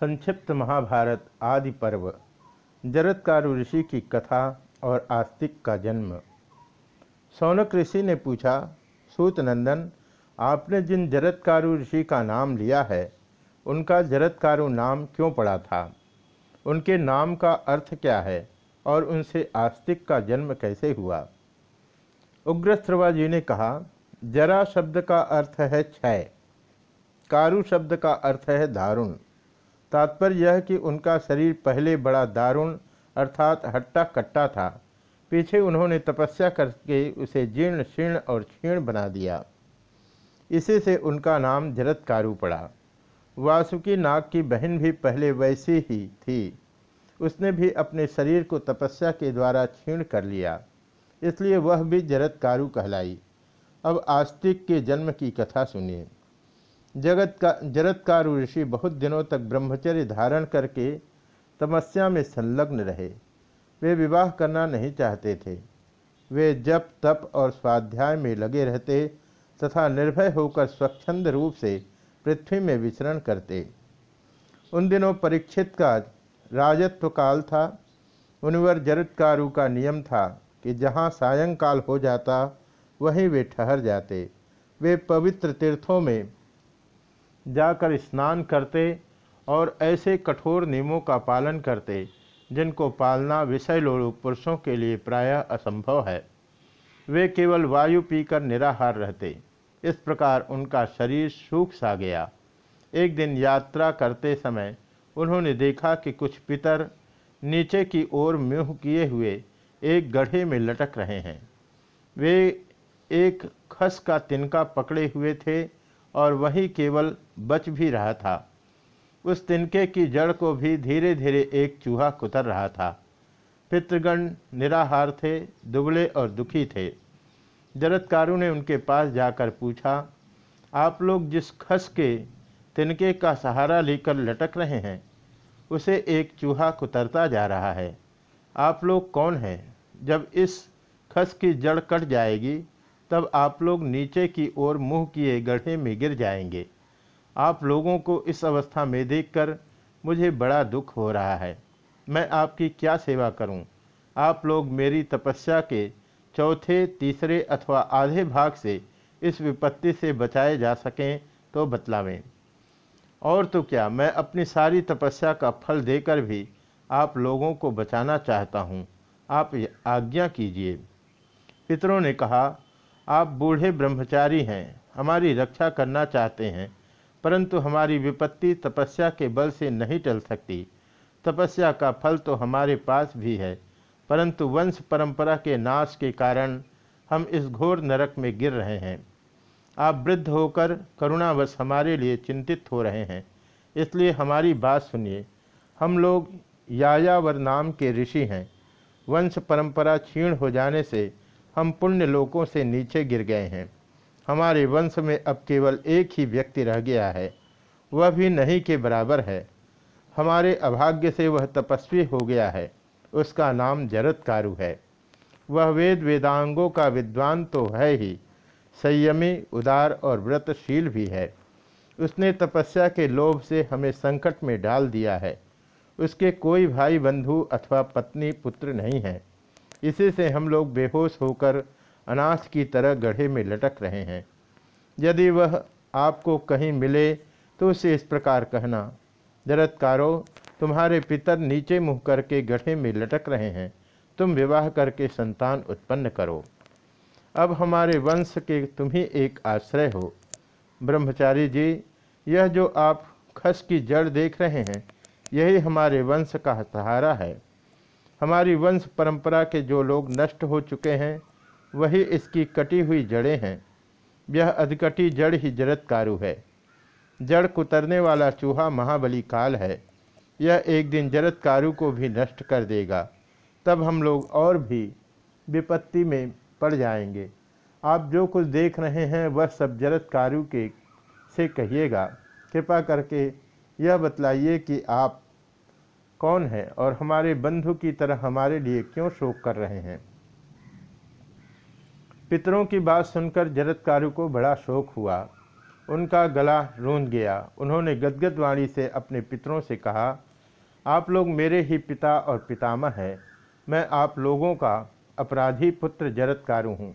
संक्षिप्त महाभारत आदि पर्व, जरत्कारु ऋषि की कथा और आस्तिक का जन्म। सौनक ऋषि ने पूछा सूतनंदन आपने जिन जरत्कारु ऋषि का नाम लिया है, उनका जरत्कारु नाम क्यों पड़ा था? उनके नाम का अर्थ क्या है और उनसे आस्तिक का जन्म कैसे हुआ? उग्रस्त्रवा जी ने कहा, जरा शब्द का अर्थ है क्षयकारु शब्द का अर्थ है दारुण। तात्पर्य यह कि उनका शरीर पहले बड़ा दारुण, अर्थात हट्टा कट्टा था। पीछे उन्होंने तपस्या करके उसे जीर्ण, शीर्ण और क्षीण बना दिया। इसी से उनका नाम जरत्कारु पड़ा। वासुकी नाग की बहन भी पहले वैसी ही थी। उसने भी अपने शरीर को तपस्या के द्वारा क्षीण कर लिया। इसलिए वह भी जरत्कारु कहलाई। अब आस्तिक के जन्म की कथा सुनिए। जगत का, जरत्कारु ऋषि बहुत दिनों तक ब्रह्मचर्य धारण करके तमस्या में संलग्न रहे। वे विवाह करना नहीं चाहते थे। वे जप, तप और स्वाध्याय में लगे रहते तथा निर्भय होकर स्वच्छंद रूप से पृथ्वी में विचरण करते। उन दिनों परीक्षित का राजत्व काल था। मुनिवर जरत्कारु का नियम था कि जहाँ सायंकाल हो जाता, वहीं वे ठहर जाते। वे पवित्र तीर्थों में जाकर स्नान करते और ऐसे कठोर नियमों का पालन करते, जिनको पालना विषय लोग पुरुषों के लिए प्रायः असंभव है। वे केवल वायु पीकर निराहार रहते। इस प्रकार उनका शरीर सूख सा गया। एक दिन यात्रा करते समय उन्होंने देखा कि कुछ पितर नीचे की ओर म्यूह किए हुए एक गढ़े में लटक रहे हैं। वे एक खस का तिनका पकड़े हुए थे और वही केवल बच भी रहा था। उस तिनके की जड़ को भी धीरे धीरे एक चूहा कुतर रहा था। पितृगण निराहार थे, दुबले और दुखी थे। जरत्कारु ने उनके पास जाकर पूछा, आप लोग जिस खस के तिनके का सहारा लेकर लटक रहे हैं, उसे एक चूहा कुतरता जा रहा है। आप लोग कौन हैं? जब इस खस की जड़ कट जाएगी, तब आप लोग नीचे की ओर मुँह किए गड्ढे में गिर जाएँगे। आप लोगों को इस अवस्था में देखकर मुझे बड़ा दुख हो रहा है। मैं आपकी क्या सेवा करूँ? आप लोग मेरी तपस्या के चौथे, तीसरे अथवा आधे भाग से इस विपत्ति से बचाए जा सकें तो बतलावें। और तो क्या, मैं अपनी सारी तपस्या का फल देकर भी आप लोगों को बचाना चाहता हूँ। आप आज्ञा कीजिए। पितरों ने कहा, आप बूढ़े ब्रह्मचारी हैं, हमारी रक्षा करना चाहते हैं। परंतु हमारी विपत्ति तपस्या के बल से नहीं टल सकती। तपस्या का फल तो हमारे पास भी है, परंतु वंश परंपरा के नाश के कारण हम इस घोर नरक में गिर रहे हैं। आप वृद्ध होकर करुणावश हमारे लिए चिंतित हो रहे हैं। इसलिए हमारी बात सुनिए। हम लोग यायावर नाम के ऋषि हैं। वंश परंपरा क्षीण हो जाने से हम पुण्य लोकों से नीचे गिर गए हैं। हमारे वंश में अब केवल एक ही व्यक्ति रह गया है, वह भी नहीं के बराबर है। हमारे अभाग्य से वह तपस्वी हो गया है, उसका नाम जरत्कारु है। वह वेद वेदांगों का विद्वान तो है ही, संयमी, उदार और व्रतशील भी है। उसने तपस्या के लोभ से हमें संकट में डाल दिया है। उसके कोई भाई बंधु अथवा पत्नी पुत्र नहीं है। इसी से हम लोग बेहोश होकर अनाथ की तरह गढ़े में लटक रहे हैं। यदि वह आपको कहीं मिले तो उसे इस प्रकार कहना जरत्कारो तुम्हारे पितर नीचे मुँह करके गढ़े में लटक रहे हैं। तुम विवाह करके संतान उत्पन्न करो। अब हमारे वंश के तुम ही एक आश्रय हो। ब्रह्मचारी जी, यह जो आप खस की जड़ देख रहे हैं, यही हमारे वंश का सहारा है। हमारी वंश परंपरा के जो लोग नष्ट हो चुके हैं वही इसकी कटी हुई जड़ें हैं। यह अधकटी जड़ ही जरत्कारु है। जड़ कुतरने वाला चूहा महाबली काल है। यह एक दिन जरत्कारु को भी नष्ट कर देगा। तब हम लोग और भी विपत्ति में पड़ जाएँगे। आप जो कुछ देख रहे हैं, वह सब जरत्कारु के से कहिएगा। कृपा करके यह बतलाइए कि आप कौन है और हमारे बंधु की तरह हमारे लिए क्यों शोक कर रहे हैं। पितरों की बात सुनकर जरत्कारु को बड़ा शोक हुआ। उनका गला रूंध गया। उन्होंने गदगद वाणी से अपने पितरों से कहा, आप लोग मेरे ही पिता और पितामह हैं। मैं आप लोगों का अपराधी पुत्र जरत्कारु हूँ।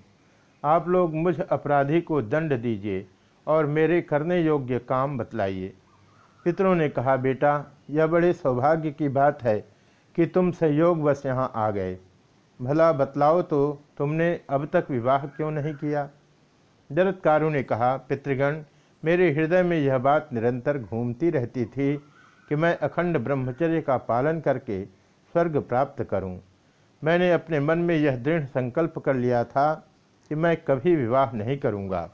आप लोग मुझ अपराधी को दंड दीजिए और मेरे करने योग्य काम बतलाइए पितरों ने कहा, बेटा, यह बड़े सौभाग्य की बात है कि तुम संयोग बस यहाँ आ गए। भला बतलाओ तो तुमने अब तक विवाह क्यों नहीं किया जरत्कारु ने कहा, पितृगण, मेरे हृदय में यह बात निरंतर घूमती रहती थी कि मैं अखंड ब्रह्मचर्य का पालन करके स्वर्ग प्राप्त करूँ। मैंने अपने मन में यह दृढ़ संकल्प कर लिया था कि मैं कभी विवाह नहीं करूँगा।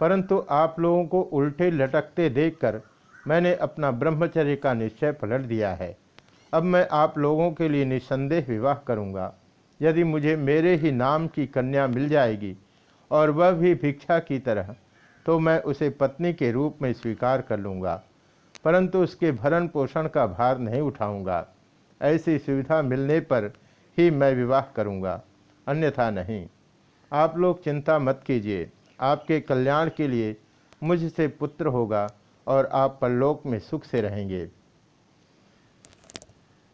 परंतु आप लोगों को उल्टे लटकते देखकर मैंने अपना ब्रह्मचर्य का निश्चय पलट दिया है अब मैं आप लोगों के लिए निसंदेह विवाह करूँगा। यदि मुझे मेरे ही नाम की कन्या मिल जाएगी और वह भी भिक्षा की तरह तो मैं उसे पत्नी के रूप में स्वीकार कर लूँगा, परंतु उसके भरण पोषण का भार नहीं उठाऊँगा। ऐसी सुविधा मिलने पर ही मैं विवाह करूँगा, अन्यथा नहीं। आप लोग चिंता मत कीजिए। आपके कल्याण के लिए मुझसे पुत्र होगा और आप परलोक में सुख से रहेंगे।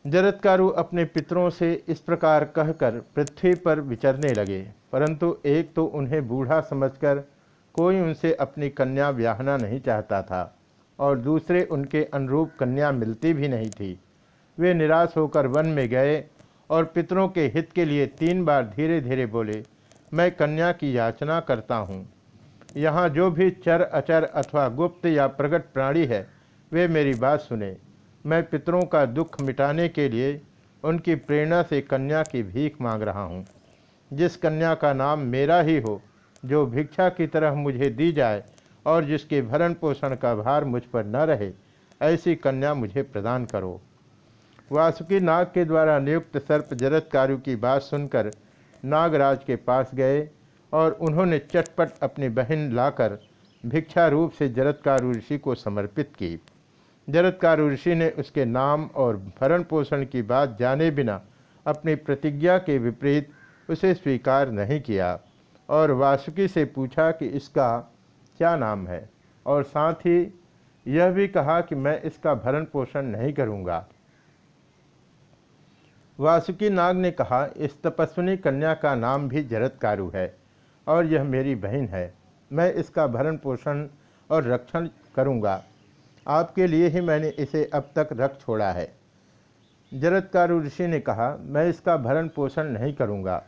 जरत्कारु अपने पितरों से इस प्रकार कहकर पृथ्वी पर विचरने लगे, परंतु एक तो उन्हें बूढ़ा समझकर कोई उनसे अपनी कन्या ब्याहना नहीं चाहता था, और दूसरे उनके अनुरूप कन्या मिलती भी नहीं थी। वे निराश होकर वन में गए और पितरों के हित के लिए तीन बार धीरे धीरे बोले, मैं कन्या की याचना करता हूँ। यहाँ जो भी चर अचर अथवा गुप्त या प्रकट प्राणी है, वे मेरी बात सुने। मैं पितरों का दुख मिटाने के लिए उनकी प्रेरणा से कन्या की भीख मांग रहा हूँ। जिस कन्या का नाम मेरा ही हो, जो भिक्षा की तरह मुझे दी जाए और जिसके भरण पोषण का भार मुझ पर न रहे, ऐसी कन्या मुझे प्रदान करो। वासुकी नाग के द्वारा नियुक्त सर्प जरत्कारु की बात सुनकर नागराज के पास गए और उन्होंने चटपट अपनी बहन लाकर भिक्षा रूप से जरत्कारु ऋषि को समर्पित की। जरत्कारु ऋषि ने उसके नाम और भरण पोषण की बात जाने बिना अपनी प्रतिज्ञा के विपरीत उसे स्वीकार नहीं किया और वासुकी से पूछा कि इसका क्या नाम है? और साथ ही यह भी कहा कि मैं इसका भरण पोषण नहीं करूँगा। वासुकी नाग ने कहा, इस तपस्विनी कन्या का नाम भी जरत्कारु है और यह मेरी बहन है। मैं इसका भरण पोषण और रक्षण करूँगा। आपके लिए ही मैंने इसे अब तक रख छोड़ा है। जरत्कारु ऋषि ने कहा, मैं इसका भरण पोषण नहीं करूँगा।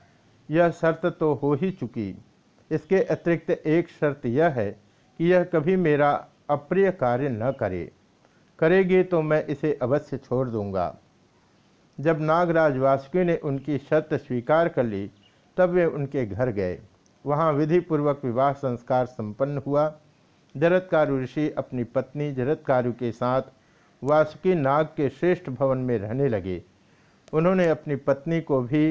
यह शर्त तो हो ही चुकी। इसके अतिरिक्त एक शर्त यह है कि यह कभी मेरा अप्रिय कार्य न करे। करेगी तो मैं इसे अवश्य छोड़ दूँगा। जब नागराज वासुकी ने उनकी शर्त स्वीकार कर ली, तब वे उनके घर गए। वहाँ विधिपूर्वक विवाह संस्कार संपन्न हुआ। जरत्कारु ऋषि अपनी पत्नी जरत्कारु के साथ वासुकी नाग के श्रेष्ठ भवन में रहने लगे। उन्होंने अपनी पत्नी को भी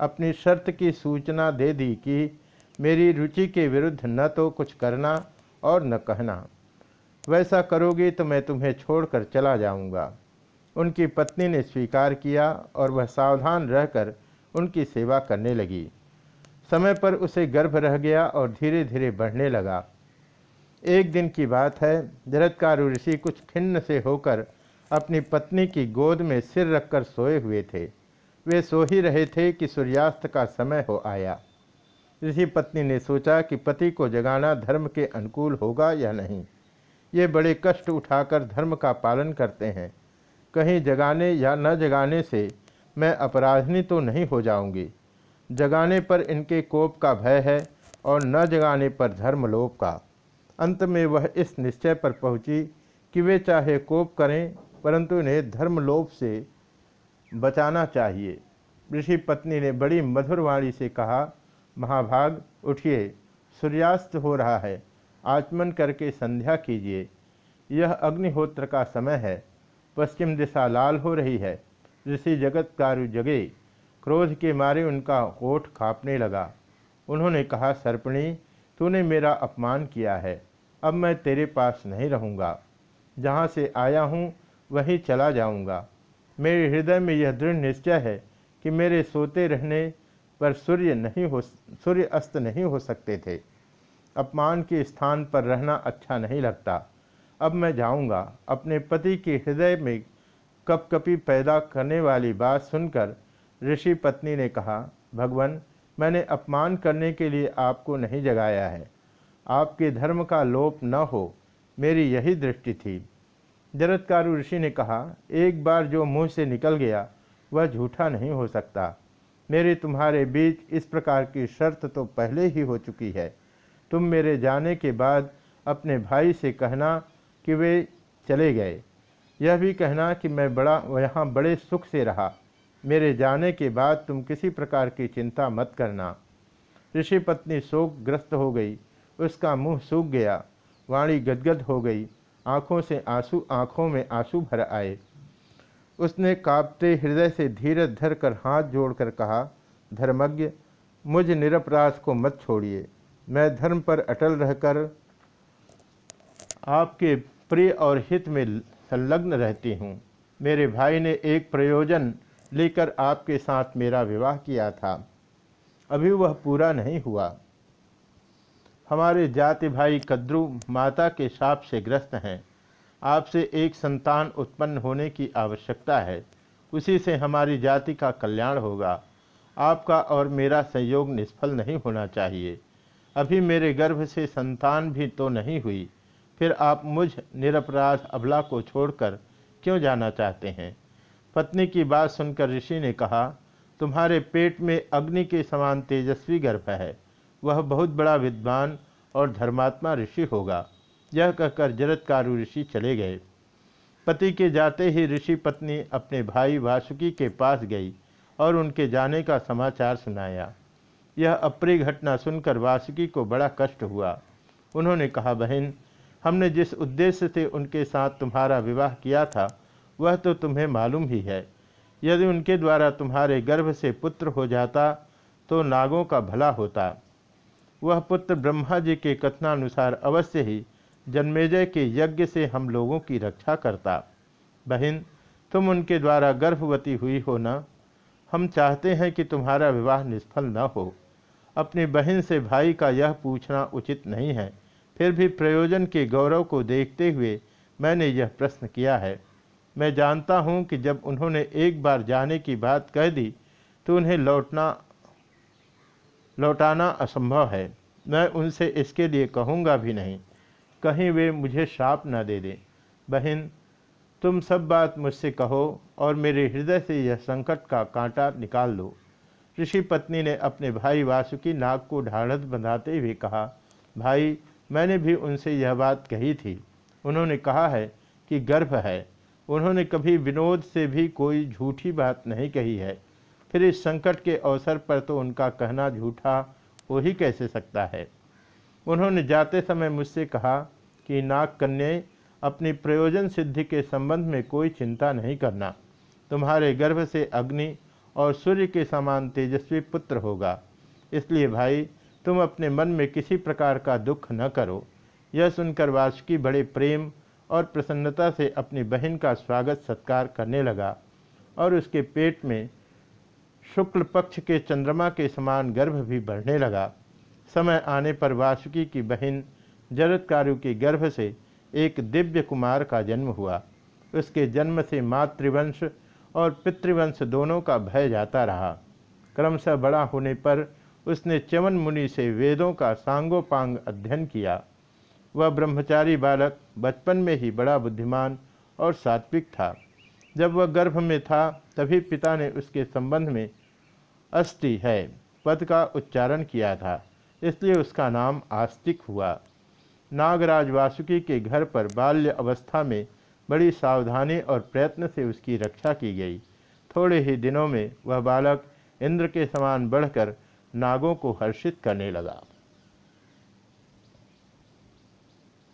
अपनी शर्त की सूचना दे दी कि मेरी रुचि के विरुद्ध न तो कुछ करना और न कहना। वैसा करोगी तो मैं तुम्हें छोड़कर चला जाऊँगा। उनकी पत्नी ने स्वीकार किया और वह सावधान रहकर उनकी सेवा करने लगी। समय पर उसे गर्भ रह गया और धीरे धीरे बढ़ने लगा। एक दिन की बात है, जरत्कारु ऋषि कुछ खिन्न से होकर अपनी पत्नी की गोद में सिर रखकर सोए हुए थे। वे सो ही रहे थे कि सूर्यास्त का समय हो आया। ऋषि पत्नी ने सोचा कि पति को जगाना धर्म के अनुकूल होगा या नहीं। ये बड़े कष्ट उठाकर धर्म का पालन करते हैं। कहीं जगाने या न जगाने से मैं अपराधनी तो नहीं हो जाऊँगी। जगाने पर इनके कोप का भय है और न जगाने पर धर्मलोप का। अंत में वह इस निश्चय पर पहुँची कि वे चाहे कोप करें, परंतु इन्हें धर्मलोप से बचाना चाहिए। ऋषि पत्नी ने बड़ी मधुर वाणी से कहा, महाभाग, उठिए, सूर्यास्त हो रहा है, आचमन करके संध्या कीजिए। यह अग्निहोत्र का समय है, पश्चिम दिशा लाल हो रही है, ऋषि जगत कारु जगे, क्रोध के मारे उनका ओठ खापने लगा। उन्होंने कहा, सर्पणी, तूने मेरा अपमान किया है। अब मैं तेरे पास नहीं रहूँगा। जहाँ से आया हूँ, वहीं चला जाऊँगा। मेरे हृदय में यह दृढ़ निश्चय है कि मेरे सोते रहने पर सूर्य नहीं हो, सूर्य अस्त नहीं हो सकते थे। अपमान के स्थान पर रहना अच्छा नहीं लगता। अब मैं जाऊँगा। अपने पति के हृदय में कपकपी पैदा करने वाली बात सुनकर ऋषि पत्नी ने कहा, भगवान, मैंने अपमान करने के लिए आपको नहीं जगाया है। आपके धर्म का लोप न हो, मेरी यही दृष्टि थी। जरत्कारु ऋषि ने कहा, एक बार जो मुँह से निकल गया, वह झूठा नहीं हो सकता। मेरे तुम्हारे बीच इस प्रकार की शर्त तो पहले ही हो चुकी है। तुम मेरे जाने के बाद अपने भाई से कहना कि वे चले गए। यह भी कहना कि मैं बड़ा, यहाँ बड़े सुख से रहा। मेरे जाने के बाद तुम किसी प्रकार की चिंता मत करना। ऋषि पत्नी शोकग्रस्त हो गई। उसका मुँह सूख गया। वाणी गदगद हो गई। आँखों से आँसू आँखों में आँसू भर आए। उसने कांपते हृदय से धीरज धर कर हाथ जोड़कर कहा, धर्मज्ञ, मुझ निरपराध को मत छोड़िए। मैं धर्म पर अटल रहकर आपके प्रिय और हित में संलग्न रहती हूँ। मेरे भाई ने एक प्रयोजन लेकर आपके साथ मेरा विवाह किया था। अभी वह पूरा नहीं हुआ। हमारे जाति भाई कद्रू माता के साप से ग्रस्त हैं। आपसे एक संतान उत्पन्न होने की आवश्यकता है। उसी से हमारी जाति का कल्याण होगा। आपका और मेरा संयोग निष्फल नहीं होना चाहिए। अभी मेरे गर्भ से संतान भी तो नहीं हुई। फिर आप मुझ निरपराध अबला को छोड़कर क्यों जाना चाहते हैं? पत्नी की बात सुनकर ऋषि ने कहा, तुम्हारे पेट में अग्नि के समान तेजस्वी गर्भ है। वह बहुत बड़ा विद्वान और धर्मात्मा ऋषि होगा। यह कहकर जरत्कारु ऋषि चले गए। पति के जाते ही ऋषि पत्नी अपने भाई वासुकी के पास गई और उनके जाने का समाचार सुनाया। यह अप्रिय घटना सुनकर वासुकी को बड़ा कष्ट हुआ। उन्होंने कहा, बहन, हमने जिस उद्देश्य से उनके साथ तुम्हारा विवाह किया था, वह तो तुम्हें मालूम ही है। यदि उनके द्वारा तुम्हारे गर्भ से पुत्र हो जाता तो नागों का भला होता। वह पुत्र ब्रह्मा जी के कथनानुसार अवश्य ही जन्मेजय के यज्ञ से हम लोगों की रक्षा करता। बहन, तुम उनके द्वारा गर्भवती हुई हो न? हम चाहते हैं कि तुम्हारा विवाह निष्फल न हो। अपनी बहन से भाई का यह पूछना उचित नहीं है। फिर भी प्रयोजन के गौरव को देखते हुए मैंने यह प्रश्न किया है। मैं जानता हूँ कि जब उन्होंने एक बार जाने की बात कह दी तो उन्हें लौटना लौटाना असंभव है। मैं उनसे इसके लिए कहूँगा भी नहीं। कहीं वे मुझे श्राप न दे दें। बहन, तुम सब बात मुझसे कहो और मेरे हृदय से यह संकट का कांटा निकाल लो। ऋषि पत्नी ने अपने भाई वासुकी नाग को ढाढ़स बंधाते हुए कहा, भाई, मैंने भी उनसे यह बात कही थी। उन्होंने कहा है कि गर्भ है। उन्होंने कभी विनोद से भी कोई झूठी बात नहीं कही है। फिर इस संकट के अवसर पर तो उनका कहना झूठा हो ही कैसे सकता है? उन्होंने जाते समय मुझसे कहा कि नाग कन्या अपनी प्रयोजन सिद्धि के संबंध में कोई चिंता नहीं करना। तुम्हारे गर्भ से अग्नि और सूर्य के समान तेजस्वी पुत्र होगा। इसलिए भाई, तुम अपने मन में किसी प्रकार का दुख न करो। यह सुनकर वासुकी बड़े प्रेम और प्रसन्नता से अपनी बहन का स्वागत सत्कार करने लगा और उसके पेट में शुक्ल पक्ष के चंद्रमा के समान गर्भ भी बढ़ने लगा। समय आने पर वासुकी की बहन जरत्कारु के गर्भ से एक दिव्य कुमार का जन्म हुआ। उसके जन्म से मातृवंश और पितृवंश दोनों का भय जाता रहा। क्रमशः बड़ा होने पर उसने चवन मुनि से वेदों का सांगोपांग अध्ययन किया। वह ब्रह्मचारी बालक बचपन में ही बड़ा बुद्धिमान और सात्विक था। जब वह गर्भ में था, तभी पिता ने उसके संबंध में अस्ति है। पद का उच्चारण किया था, इसलिए उसका नाम आस्तिक हुआ। नागराज वासुकी के घर पर बाल्य अवस्था में बड़ी सावधानी और प्रयत्न से उसकी रक्षा की गई। थोड़े ही दिनों में वह बालक इंद्र के समान बढ़कर नागों को हर्षित करने लगा।